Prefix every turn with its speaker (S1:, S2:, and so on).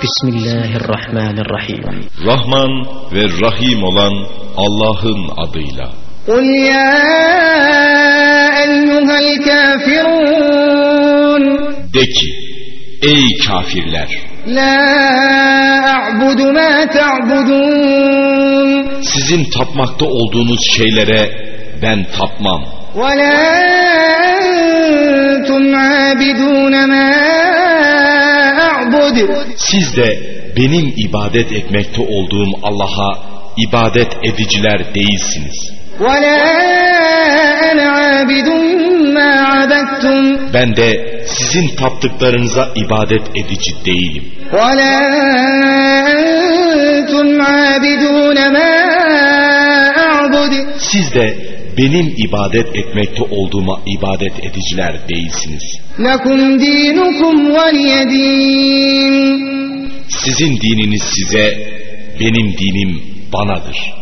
S1: Bismillahirrahmanirrahim.
S2: Rahman ve Rahim olan Allah'ın adıyla.
S3: Kul ya eyyuhel kafirun.
S2: De ki, ey kafirler.
S3: La a'budu ma ta'budun.
S2: Sizin tapmakta olduğunuz şeylere ben tapmam.
S3: Ve la entum abidun ma nedir?
S2: Siz de benim ibadet etmekte olduğum Allah'a ibadet ediciler değilsiniz. Ben de sizin taptıklarınıza ibadet edici değilim. Siz de benim ibadet etmekte olduğuma ibadet ediciler değilsiniz. Sizin dininiz size, benim dinim banadır.''